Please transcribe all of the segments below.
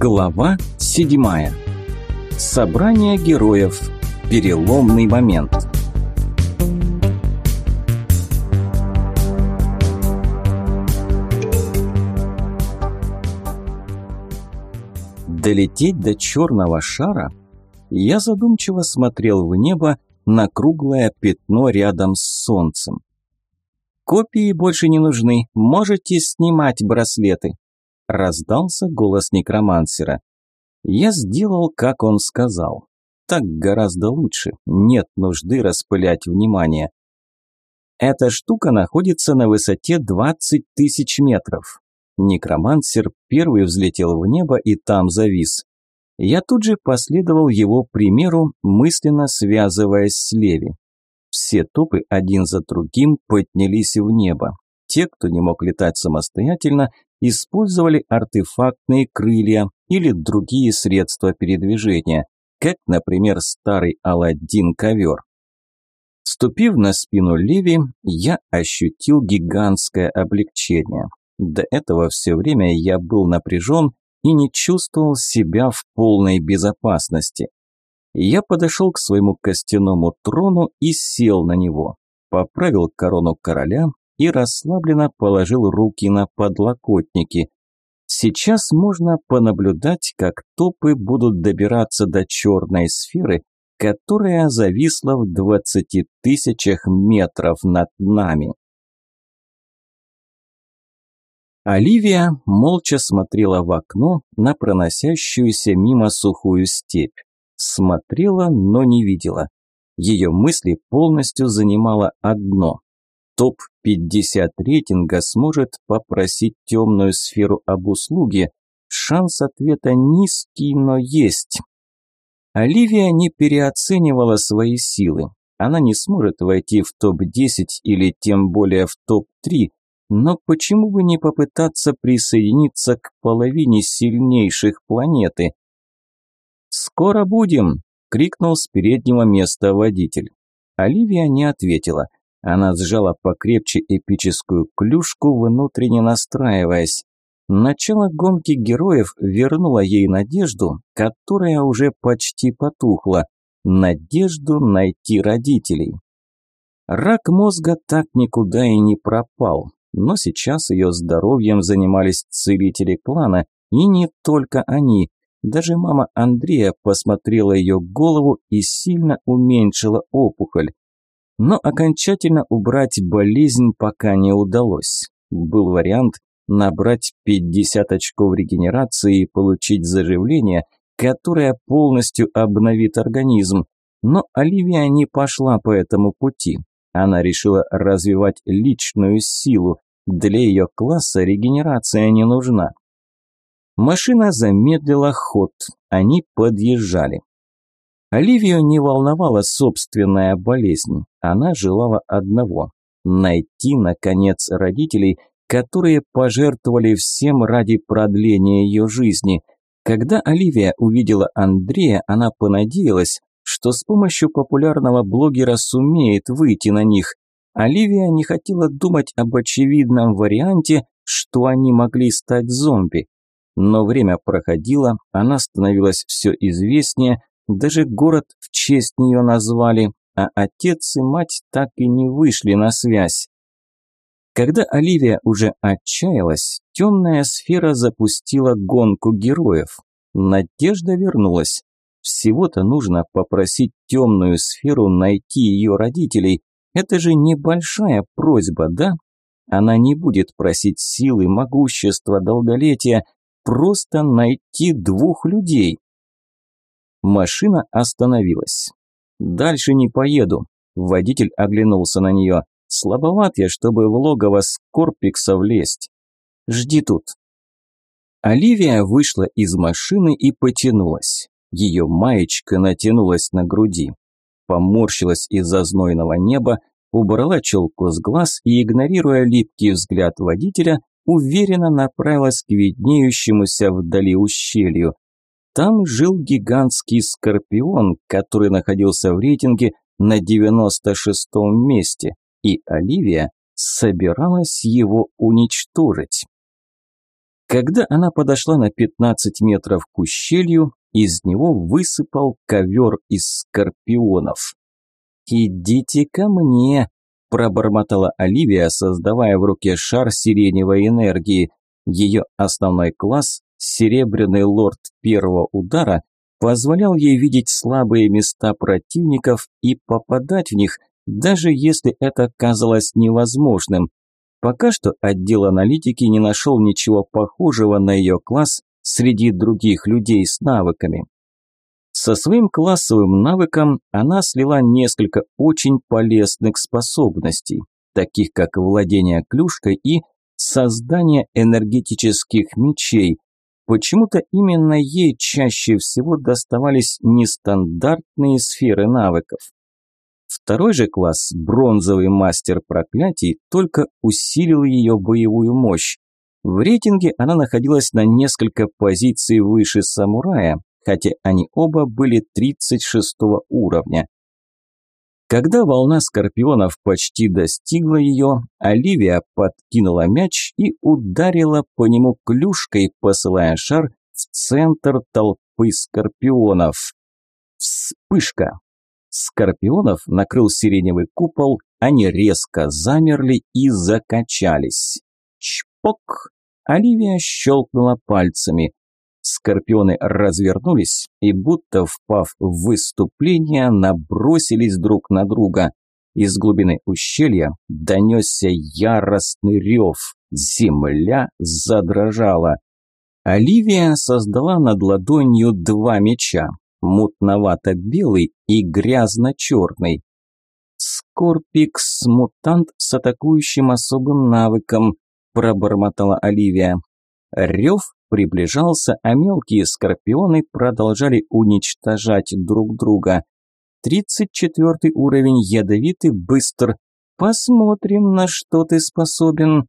Глава седьмая. Собрание героев. Переломный момент. Долететь до черного шара? Я задумчиво смотрел в небо на круглое пятно рядом с солнцем. Копии больше не нужны, можете снимать браслеты. Раздался голос некромансера. Я сделал, как он сказал. Так гораздо лучше, нет нужды распылять внимание. Эта штука находится на высоте 20 тысяч метров. Некромансер первый взлетел в небо и там завис. Я тут же последовал его примеру, мысленно связываясь с Леви. Все топы один за другим поднялись в небо. Те, кто не мог летать самостоятельно, использовали артефактные крылья или другие средства передвижения, как, например, старый Аладдин-ковер. Ступив на спину Леви, я ощутил гигантское облегчение. До этого все время я был напряжен и не чувствовал себя в полной безопасности. Я подошел к своему костяному трону и сел на него, поправил корону короля и расслабленно положил руки на подлокотники. Сейчас можно понаблюдать, как топы будут добираться до черной сферы, которая зависла в двадцати тысячах метров над нами. Оливия молча смотрела в окно на проносящуюся мимо сухую степь. Смотрела, но не видела. Ее мысли полностью занимало одно топ-50 рейтинга сможет попросить темную сферу об услуге, шанс ответа низкий, но есть. Оливия не переоценивала свои силы. Она не сможет войти в топ-10 или тем более в топ-3, но почему бы не попытаться присоединиться к половине сильнейших планеты? «Скоро будем!» – крикнул с переднего места водитель. Оливия не ответила – она сжала покрепче эпическую клюшку, внутренне настраиваясь. Начало гонки героев вернуло ей надежду, которая уже почти потухла. Надежду найти родителей. Рак мозга так никуда и не пропал, но сейчас ее здоровьем занимались целители клана, и не только они. Даже мама Андрея посмотрела ее голову и сильно уменьшила опухоль. Но окончательно убрать болезнь пока не удалось. Был вариант набрать 50 очков регенерации и получить заживление, которое полностью обновит организм. Но Оливия не пошла по этому пути. Она решила развивать личную силу. Для ее класса регенерация не нужна. Машина замедлила ход. Они подъезжали. Оливию не волновала собственная болезнь. Она желала одного – найти, наконец, родителей, которые пожертвовали всем ради продления ее жизни. Когда Оливия увидела Андрея, она понадеялась, что с помощью популярного блогера сумеет выйти на них. Оливия не хотела думать об очевидном варианте, что они могли стать зомби. Но время проходило, она становилась все известнее, даже город в честь нее назвали, а отец и мать так и не вышли на связь. Когда Оливия уже отчаялась, темная сфера запустила гонку героев. Надежда вернулась. Всего-то нужно попросить темную сферу найти ее родителей. Это же небольшая просьба, да? Она не будет просить силы, могущества, долголетия, просто найти двух людей. Машина остановилась. «Дальше не поеду», – водитель оглянулся на нее. «Слабоват я, чтобы в логово Скорпикса влезть. Жди тут». Оливия вышла из машины и потянулась. Ее маечка натянулась на груди. Поморщилась из-за знойного неба, убрала челку с глаз и, игнорируя липкий взгляд водителя, уверенно направилась к виднеющемуся вдали ущелью. Там жил гигантский скорпион, который находился в рейтинге на 96-м месте, и Оливия собиралась его уничтожить. Когда она подошла на 15 метров к ущелью, из него высыпал ковер из скорпионов. «Идите ко мне», – пробормотала Оливия, создавая в руке шар сиреневой энергии. Ее основной класс, серебряный лорд первого удара, позволял ей видеть слабые места противников и попадать в них, даже если это казалось невозможным. Пока что отдел аналитики не нашел ничего похожего на ее класс среди других людей с навыками. Со своим классовым навыком она слила несколько очень полезных способностей, таких как владение клюшкой и создание энергетических мечей. Почему-то именно ей чаще всего доставались нестандартные сферы навыков. Второй же класс, бронзовый мастер проклятий, только усилил ее боевую мощь. В рейтинге она находилась на несколько позиций выше самурая, хотя они оба были 36 уровня. Когда волна скорпионов почти достигла ее, Оливия подкинула мяч и ударила по нему клюшкой, посылая шар в центр толпы скорпионов. Вспышка! Скорпионов накрыл сиреневый купол, они резко замерли и закачались. Чпок! Оливия щелкнула пальцами. Скорпионы развернулись и, будто впав в выступление, набросились друг на друга. Из глубины ущелья донесся яростный рев. Земля задрожала. Оливия создала над ладонью два меча, мутновато-белый и грязно-черный. «Скорпикс-мутант с атакующим особым навыком», – пробормотала Оливия. Рев приближался, а мелкие скорпионы продолжали уничтожать друг друга. Тридцать четвертый уровень ядовитый быстр. Посмотрим, на что ты способен.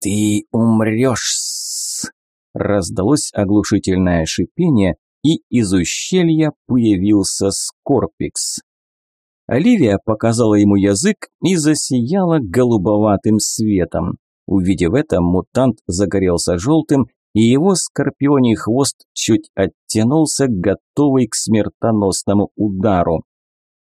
«Ты умрешь!» Раздалось оглушительное шипение, и из ущелья появился Скорпикс. Оливия показала ему язык и засияла голубоватым светом. Увидев это, мутант загорелся желтым и его скорпионий хвост чуть оттянулся, готовый к смертоносному удару.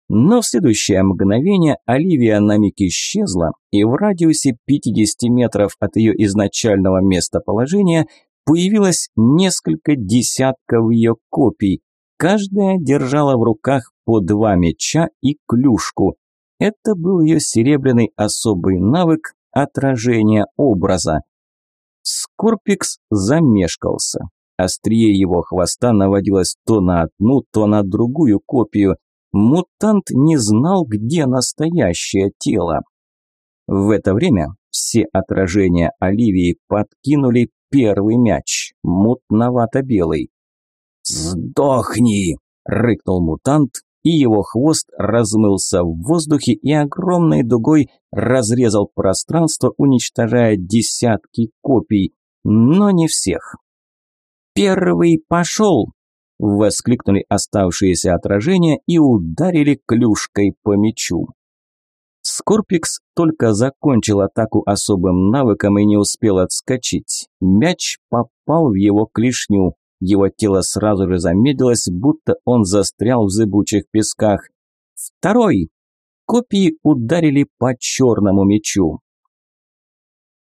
Но в следующее мгновение Оливия на миг исчезла, и в радиусе 50 метров от ее изначального местоположения появилось несколько десятков ее копий. Каждая держала в руках по два меча и клюшку. Это был ее серебряный особый навык отражения образа. Скорпикс замешкался. Острие его хвоста наводилось то на одну, то на другую копию. Мутант не знал, где настоящее тело. В это время все отражения Оливии подкинули первый мяч, мутновато-белый. «Сдохни!» – рыкнул мутант, и его хвост размылся в воздухе и огромной дугой разрезал пространство, уничтожая десятки копий, но не всех. «Первый пошел!» – воскликнули оставшиеся отражения и ударили клюшкой по мячу. Скорпикс только закончил атаку особым навыком и не успел отскочить. Мяч попал в его клешню. Его тело сразу же замедлилось, будто он застрял в зыбучих песках. Второй. Копии ударили по черному мечу.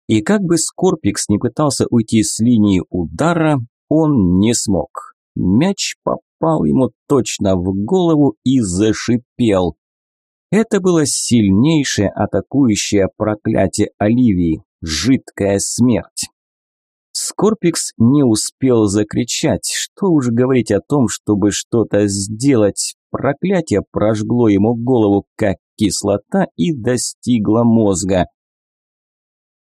И как бы Скорпикс не пытался уйти с линии удара, он не смог. Мяч попал ему точно в голову и зашипел. Это было сильнейшее атакующее проклятие Оливии – жидкая смерть. Скорпикс не успел закричать, что уж говорить о том, чтобы что-то сделать. Проклятие прожгло ему голову, как кислота, и достигло мозга.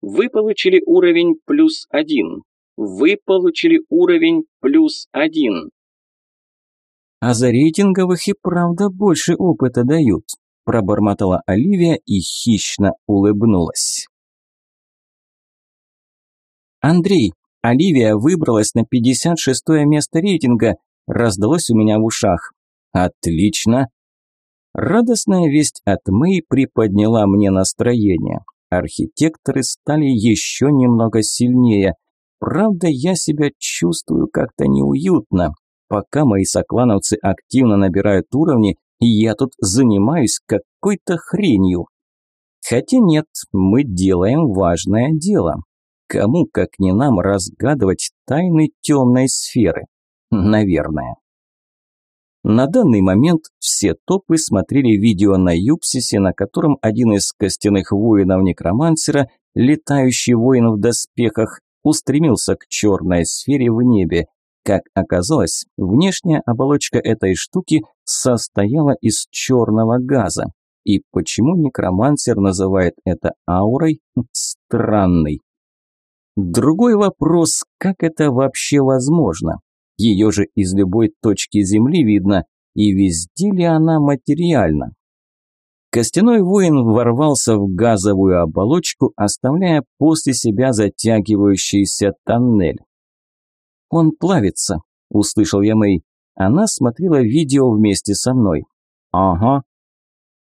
Вы получили уровень плюс один. Вы получили уровень плюс один. А за рейтинговых и правда больше опыта дают, пробормотала Оливия и хищно улыбнулась. Андрей, Оливия выбралась на 56-е место рейтинга, раздалось у меня в ушах. Отлично. Радостная весть от Мэй приподняла мне настроение. Архитекторы стали еще немного сильнее. Правда, я себя чувствую как-то неуютно. Пока мои соклановцы активно набирают уровни, я тут занимаюсь какой-то хренью. Хотя нет, мы делаем важное дело. Кому, как не нам, разгадывать тайны темной сферы? Наверное. На данный момент все топы смотрели видео на Юпсисе, на котором один из костяных воинов некромансера, летающий воин в доспехах, устремился к черной сфере в небе. Как оказалось, внешняя оболочка этой штуки состояла из черного газа. И почему некромансер называет это аурой? Странный. Другой вопрос, как это вообще возможно? Ее же из любой точки Земли видно, и везде ли она материальна? Костяной воин ворвался в газовую оболочку, оставляя после себя затягивающийся тоннель. «Он плавится», – услышал я Мэй. Она смотрела видео вместе со мной. «Ага».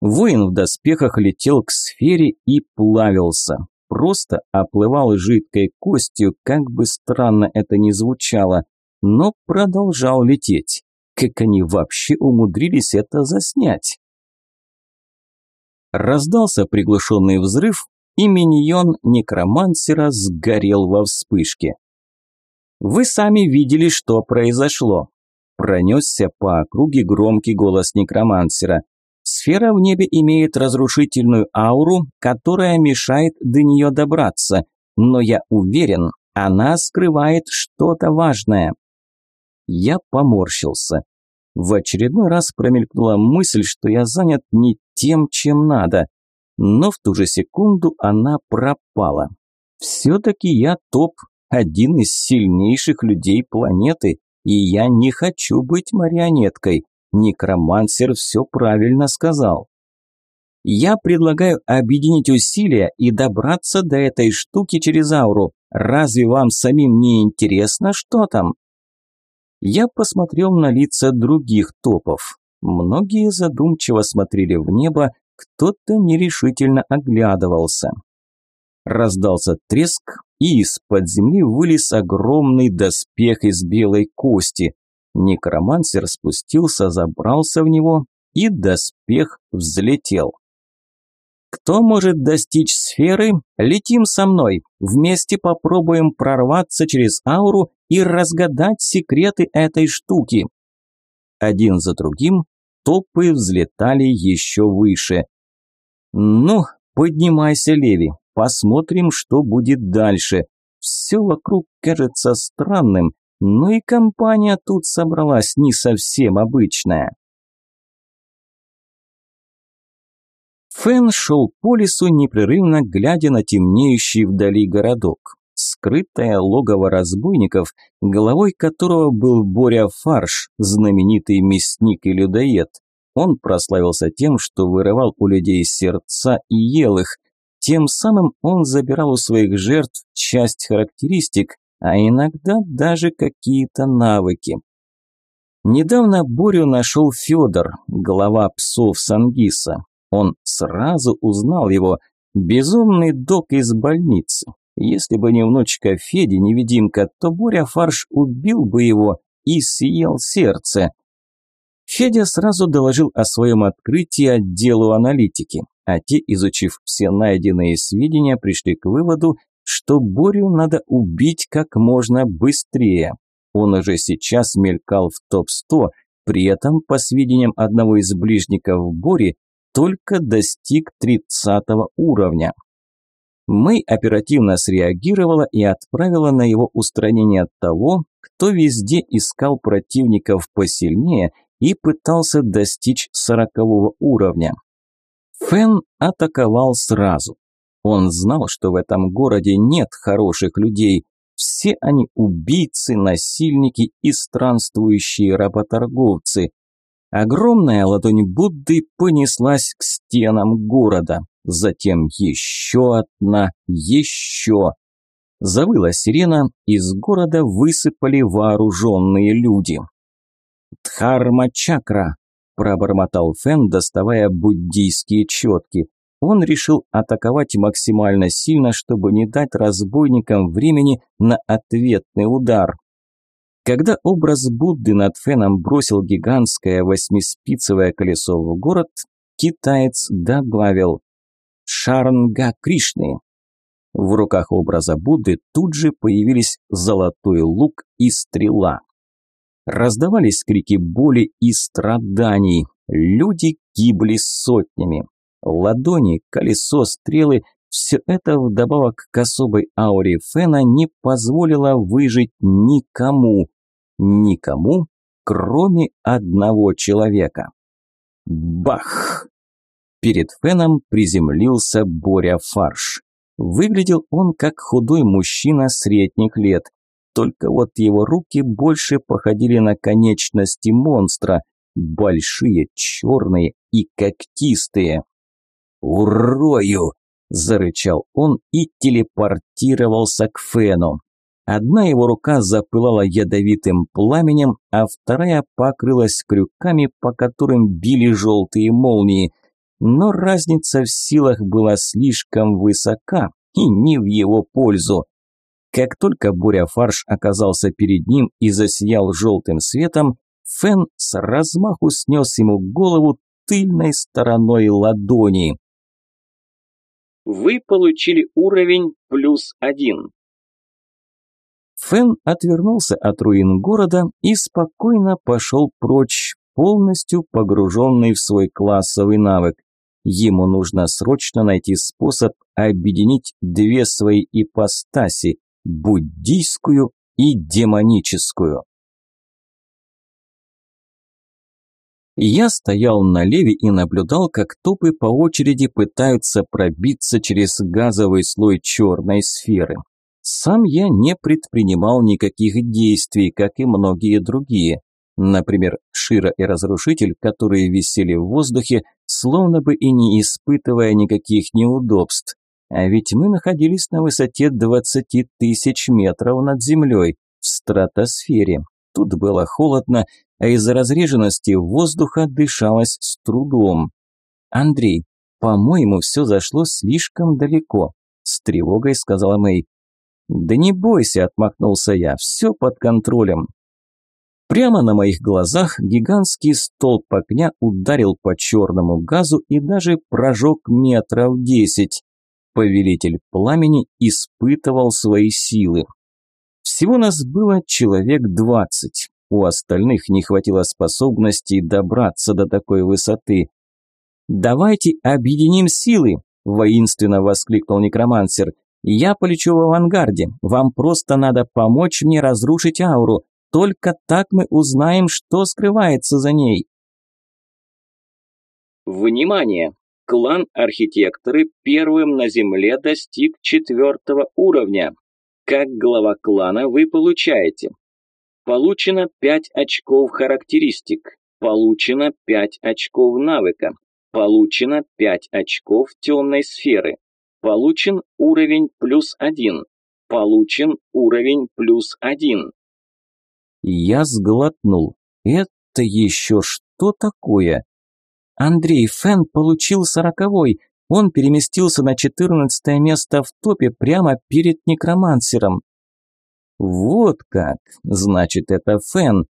Воин в доспехах летел к сфере и плавился. Просто оплывал жидкой костью, как бы странно это ни звучало, но продолжал лететь. Как они вообще умудрились это заснять? Раздался приглушенный взрыв, и миньон некромансера сгорел во вспышке. «Вы сами видели, что произошло», – пронесся по округе громкий голос некромансера. «Сфера в небе имеет разрушительную ауру, которая мешает до нее добраться, но я уверен, она скрывает что-то важное». Я поморщился. В очередной раз промелькнула мысль, что я занят не тем, чем надо. Но в ту же секунду она пропала. Все-таки я топ, один из сильнейших людей планеты, и я не хочу быть марионеткой. Некромансер все правильно сказал. Я предлагаю объединить усилия и добраться до этой штуки через ауру. Разве вам самим не интересно, что там? Я посмотрел на лица других топов. Многие задумчиво смотрели в небо, кто-то нерешительно оглядывался. Раздался треск, и из-под земли вылез огромный доспех из белой кости. Некромансер спустился, забрался в него, и доспех взлетел. Кто может достичь сферы? Летим со мной. Вместе попробуем прорваться через ауру и разгадать секреты этой штуки. Один за другим топы взлетали еще выше. Ну, поднимайся, Леви, посмотрим, что будет дальше. Все вокруг кажется странным, но и компания тут собралась не совсем обычная. Фэн шел по лесу, непрерывно глядя на темнеющий вдали городок. Скрытое логово разбойников, головой которого был Боря Фарш, знаменитый мясник и людоед. Он прославился тем, что вырывал у людей сердца и ел их. Тем самым он забирал у своих жертв часть характеристик, а иногда даже какие-то навыки. Недавно Борю нашел Федор, глава псов Сангиса. Он сразу узнал его. Безумный док из больницы. Если бы не внучка Феди, невидимка, то Боря Фарш убил бы его и съел сердце. Федя сразу доложил о своем открытии отделу аналитики, а те, изучив все найденные сведения, пришли к выводу, что Борю надо убить как можно быстрее. Он уже сейчас мелькал в топ-100, при этом, по сведениям одного из ближников Бори, только достиг 30 уровня. Мэй оперативно среагировала и отправила на его устранение того, кто везде искал противников посильнее и пытался достичь 40 уровня. Фэн атаковал сразу. Он знал, что в этом городе нет хороших людей, все они убийцы, насильники и странствующие работорговцы. Огромная ладонь Будды понеслась к стенам города, затем еще одна, еще. Завыла сирена, из города высыпали вооруженные люди. «Дхарма-чакра», – пробормотал Фен, доставая буддийские четки. Он решил атаковать максимально сильно, чтобы не дать разбойникам времени на ответный удар. Когда образ Будды над феном бросил гигантское восьмиспицевое колесо в город, китаец добавил «Шаранга Кришны». В руках образа Будды тут же появились золотой лук и стрела. Раздавались крики боли и страданий. Люди гибли сотнями. Ладони, колесо, стрелы – все это вдобавок к особой ауре Фена не позволило выжить никому. Никому, кроме одного человека. Бах! Перед Феном приземлился Боря Фарш. Выглядел он как худой мужчина средних лет. Только вот его руки больше походили на конечности монстра. Большие, черные и когтистые. «Урою!» – зарычал он и телепортировался к Фену. Одна его рука запылала ядовитым пламенем, а вторая покрылась крюками, по которым били желтые молнии. Но разница в силах была слишком высока и не в его пользу. Как только буря-фарш оказался перед ним и засиял желтым светом, Фен с размаху снес ему голову тыльной стороной ладони. Вы получили уровень плюс один. Фэн отвернулся от руин города и спокойно пошел прочь, полностью погруженный в свой классовый навык. Ему нужно срочно найти способ объединить две свои ипостаси – буддийскую и демоническую. Я стоял на леве и наблюдал, как топы по очереди пытаются пробиться через газовый слой черной сферы. Сам я не предпринимал никаких действий, как и многие другие. Например, Шира и Разрушитель, которые висели в воздухе, словно бы и не испытывая никаких неудобств. А ведь мы находились на высоте 20 тысяч метров над землей, в стратосфере. Тут было холодно, а из-за разреженности воздуха дышалось с трудом. «Андрей, по-моему, все зашло слишком далеко», – с тревогой сказала Мэй. «Да не бойся», – отмахнулся я, – «все под контролем». Прямо на моих глазах гигантский столб огня ударил по черному газу и даже прожег метров десять. Повелитель пламени испытывал свои силы. Всего нас было человек двадцать. У остальных не хватило способностей добраться до такой высоты. «Давайте объединим силы!» – воинственно воскликнул некромансер. «Я полечу в авангарде. Вам просто надо помочь мне разрушить ауру. Только так мы узнаем, что скрывается за ней». Внимание! Клан Архитекторы первым на Земле достиг четвертого уровня. Как глава клана вы получаете Получено 5 очков характеристик. Получено 5 очков навыка. Получено 5 очков темной сферы. Получен уровень плюс 1. Получен уровень плюс 1. Я сглотнул. Это еще что такое? Андрей Фен получил сороковой. Он переместился на четырнадцатое место в топе прямо перед некромансером. Вот как, значит, это Фен.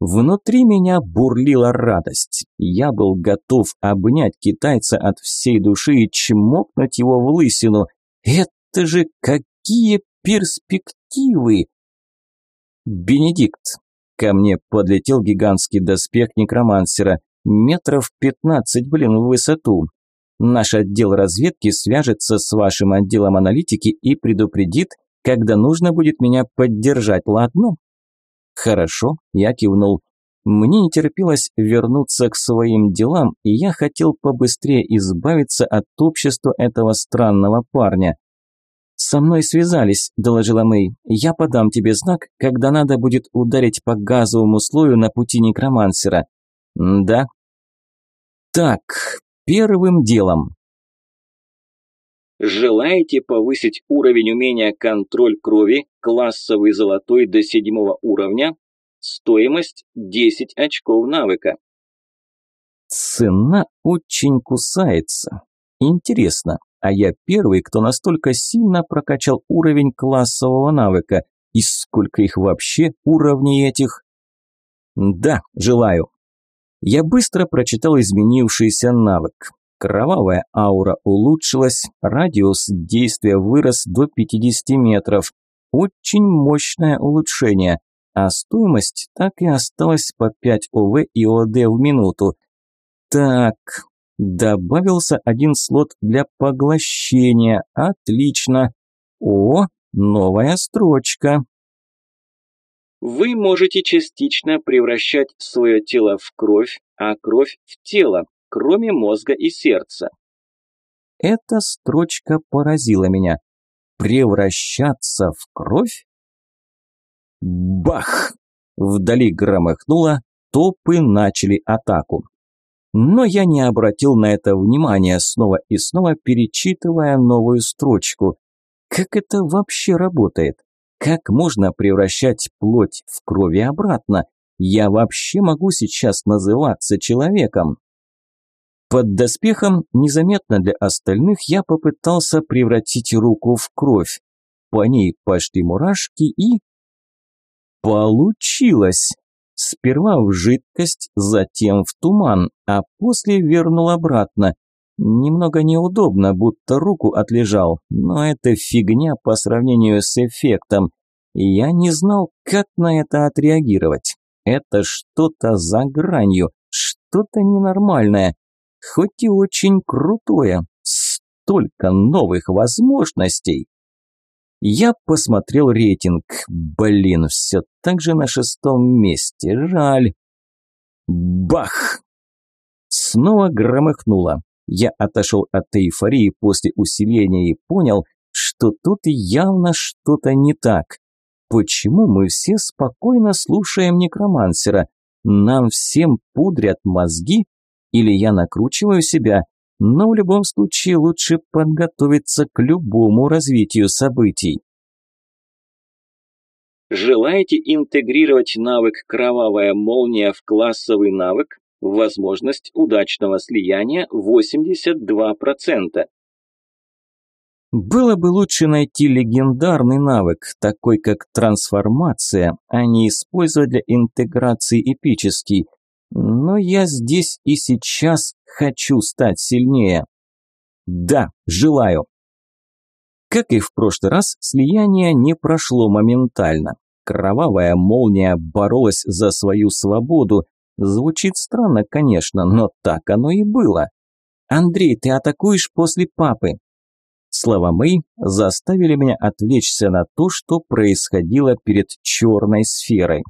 Внутри меня бурлила радость. Я был готов обнять китайца от всей души и чмокнуть его в лысину. Это же какие перспективы! Бенедикт. Ко мне подлетел гигантский доспех некромансера. Метров пятнадцать, блин, в высоту. Наш отдел разведки свяжется с вашим отделом аналитики и предупредит, когда нужно будет меня поддержать, ладно?» «Хорошо», – я кивнул. Мне не терпелось вернуться к своим делам, и я хотел побыстрее избавиться от общества этого странного парня. «Со мной связались», – доложила Мэй. «Я подам тебе знак, когда надо будет ударить по газовому слою на пути некромансера». «Да». «Так, первым делом. Желаете повысить уровень умения контроль крови, классовый золотой до седьмого уровня? Стоимость 10 очков навыка. Цена очень кусается. Интересно, а я первый, кто настолько сильно прокачал уровень классового навыка, и сколько их вообще уровней этих? Да, желаю. Я быстро прочитал изменившийся навык. Кровавая аура улучшилась, радиус действия вырос до 50 метров. Очень мощное улучшение, а стоимость так и осталась по 5 ОВ и ОД в минуту. Так, добавился один слот для поглощения. Отлично. О, новая строчка. Вы можете частично превращать свое тело в кровь, а кровь в тело, кроме мозга и сердца. Эта строчка поразила меня. Превращаться в кровь? Бах! Вдали громыхнуло, топы начали атаку. Но я не обратил на это внимания, снова и снова перечитывая новую строчку. Как это вообще работает? Как можно превращать плоть в крови обратно? Я вообще могу сейчас называться человеком? Под доспехом, незаметно для остальных, я попытался превратить руку в кровь. По ней пошли мурашки и... Получилось! Сперва в жидкость, затем в туман, а после вернул обратно. Немного неудобно, будто руку отлежал, но это фигня по сравнению с эффектом. Я не знал, как на это отреагировать. Это что-то за гранью, что-то ненормальное хоть и очень крутое. Столько новых возможностей. Я посмотрел рейтинг. Блин, все так же на шестом месте. Жаль. Бах! Снова громыхнуло. Я отошел от эйфории после усиления и понял, что тут явно что-то не так. Почему мы все спокойно слушаем некромансера? Нам всем пудрят мозги, или я накручиваю себя, но в любом случае лучше подготовиться к любому развитию событий. Желаете интегрировать навык «Кровавая молния» в классовый навык? Возможность удачного слияния 82%. Было бы лучше найти легендарный навык, такой как трансформация, а не использовать для интеграции эпический – но я здесь и сейчас хочу стать сильнее. Да, желаю. Как и в прошлый раз, слияние не прошло моментально. Кровавая молния боролась за свою свободу. Звучит странно, конечно, но так оно и было. «Андрей, ты атакуешь после папы». Слова Мэй заставили меня отвлечься на то, что происходило перед черной сферой.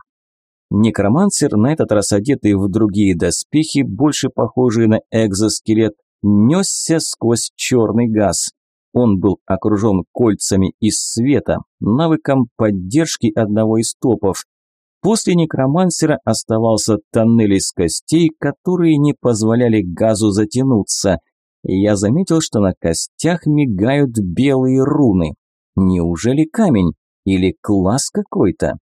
Некромансер, на этот раз одетый в другие доспехи, больше похожие на экзоскелет, несся сквозь черный газ. Он был окружен кольцами из света, навыком поддержки одного из топов. После некромансера оставался тоннель из костей, которые не позволяли газу затянуться. Я заметил, что на костях мигают белые руны. Неужели камень? Или класс какой-то?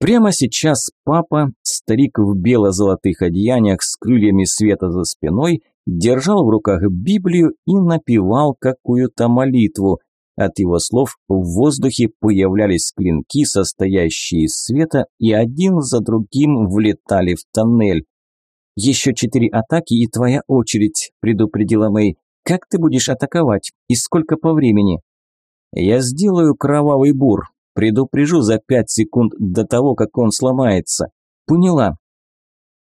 Прямо сейчас папа, старик в бело-золотых одеяниях с крыльями света за спиной, держал в руках Библию и напевал какую-то молитву. От его слов в воздухе появлялись клинки, состоящие из света, и один за другим влетали в тоннель. «Еще четыре атаки и твоя очередь», – предупредила Мэй. «Как ты будешь атаковать? И сколько по времени?» «Я сделаю кровавый бур. Предупрежу за пять секунд до того, как он сломается. Поняла.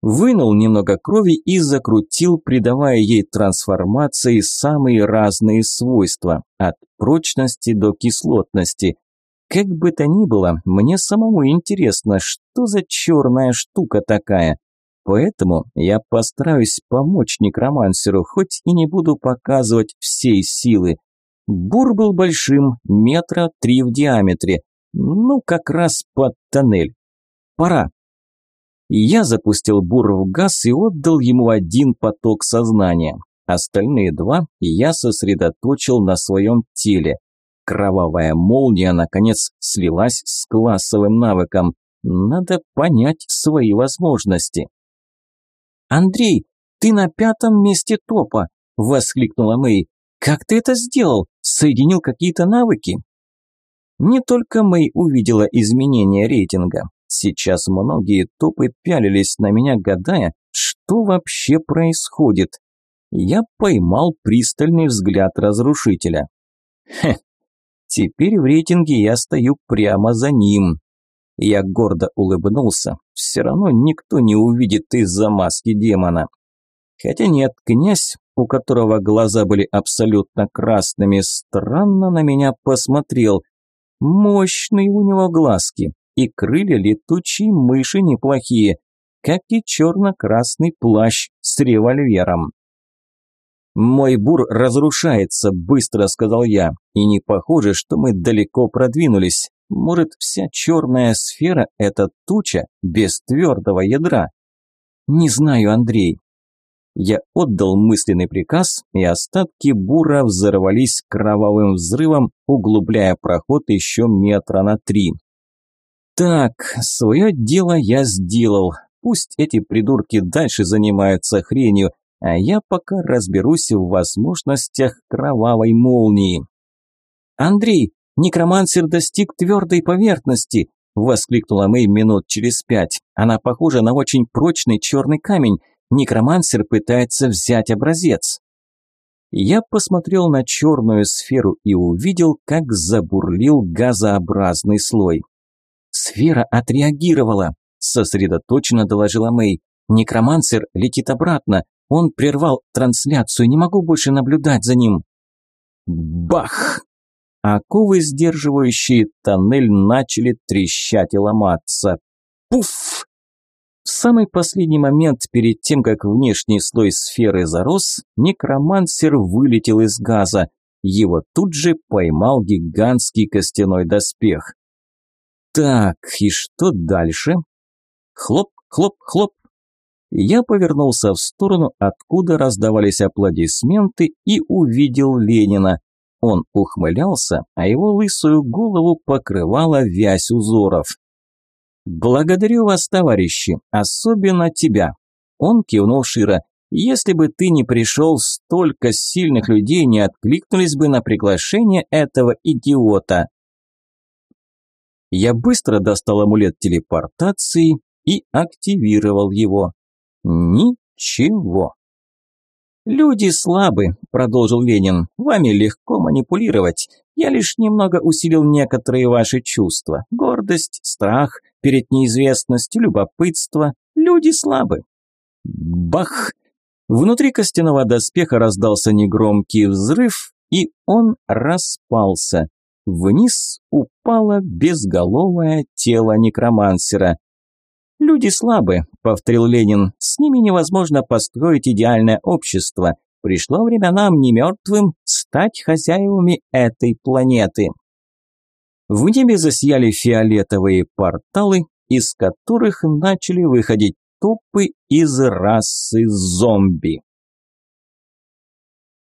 Вынул немного крови и закрутил, придавая ей трансформации самые разные свойства, от прочности до кислотности. Как бы то ни было, мне самому интересно, что за черная штука такая. Поэтому я постараюсь помочь некромансеру, хоть и не буду показывать всей силы. Бур был большим, метра три в диаметре, ну, как раз под тоннель. Пора. Я запустил бур в газ и отдал ему один поток сознания. Остальные два я сосредоточил на своем теле. Кровавая молния, наконец, слилась с классовым навыком. Надо понять свои возможности. «Андрей, ты на пятом месте топа. – воскликнула Мэй. «Как ты это сделал? Соединил какие-то навыки?» Не только Мэй увидела изменение рейтинга. Сейчас многие топы пялились на меня, гадая, что вообще происходит. Я поймал пристальный взгляд разрушителя. Хе, теперь в рейтинге я стою прямо за ним. Я гордо улыбнулся. Все равно никто не увидит из-за маски демона. Хотя нет, князь, у которого глаза были абсолютно красными, странно на меня посмотрел. Мощные у него глазки, и крылья летучей мыши неплохие, как и черно-красный плащ с револьвером. «Мой бур разрушается», – быстро сказал я, – «и не похоже, что мы далеко продвинулись. Может, вся черная сфера – это туча без твердого ядра?» «Не знаю, Андрей». Я отдал мысленный приказ, и остатки бура взорвались кровавым взрывом, углубляя проход еще метра на три. Так, свое дело я сделал. Пусть эти придурки дальше занимаются хренью, а я пока разберусь в возможностях кровавой молнии. «Андрей, некромансер достиг твердой поверхности!» – воскликнула Мэй минут через пять. «Она похожа на очень прочный черный камень. Некромансер пытается взять образец». Я посмотрел на черную сферу и увидел, как забурлил газообразный слой. Сфера отреагировала, сосредоточенно доложила Мэй. Некромансер летит обратно. Он прервал трансляцию, не могу больше наблюдать за ним. Бах! Оковы, сдерживающие тоннель, начали трещать и ломаться. Пуф! В самый последний момент, перед тем, как внешний слой сферы зарос, некромансер вылетел из газа. Его тут же поймал гигантский костяной доспех. Так, и что дальше? Хлоп, хлоп, хлоп. Я повернулся в сторону, откуда раздавались аплодисменты, и увидел Ленина. Он ухмылялся, а его лысую голову покрывала вязь узоров. «Благодарю вас, товарищи, особенно тебя!» Он кивнул Шира. «Если бы ты не пришел, столько сильных людей не откликнулись бы на приглашение этого идиота!» Я быстро достал амулет телепортации и активировал его. Ничего. «Люди слабы», – продолжил Ленин. «Вами легко манипулировать. Я лишь немного усилил некоторые ваши чувства. Гордость, страх перед неизвестностью, любопытство. Люди слабы». Бах! Внутри костяного доспеха раздался негромкий взрыв, и он распался. Вниз упало безголовое тело некромансера. «Люди слабы», – повторил Ленин, – «с ними невозможно построить идеальное общество. Пришло время нам, не мертвым, стать хозяевами этой планеты». В небе засияли фиолетовые порталы, из которых начали выходить топы из расы зомби.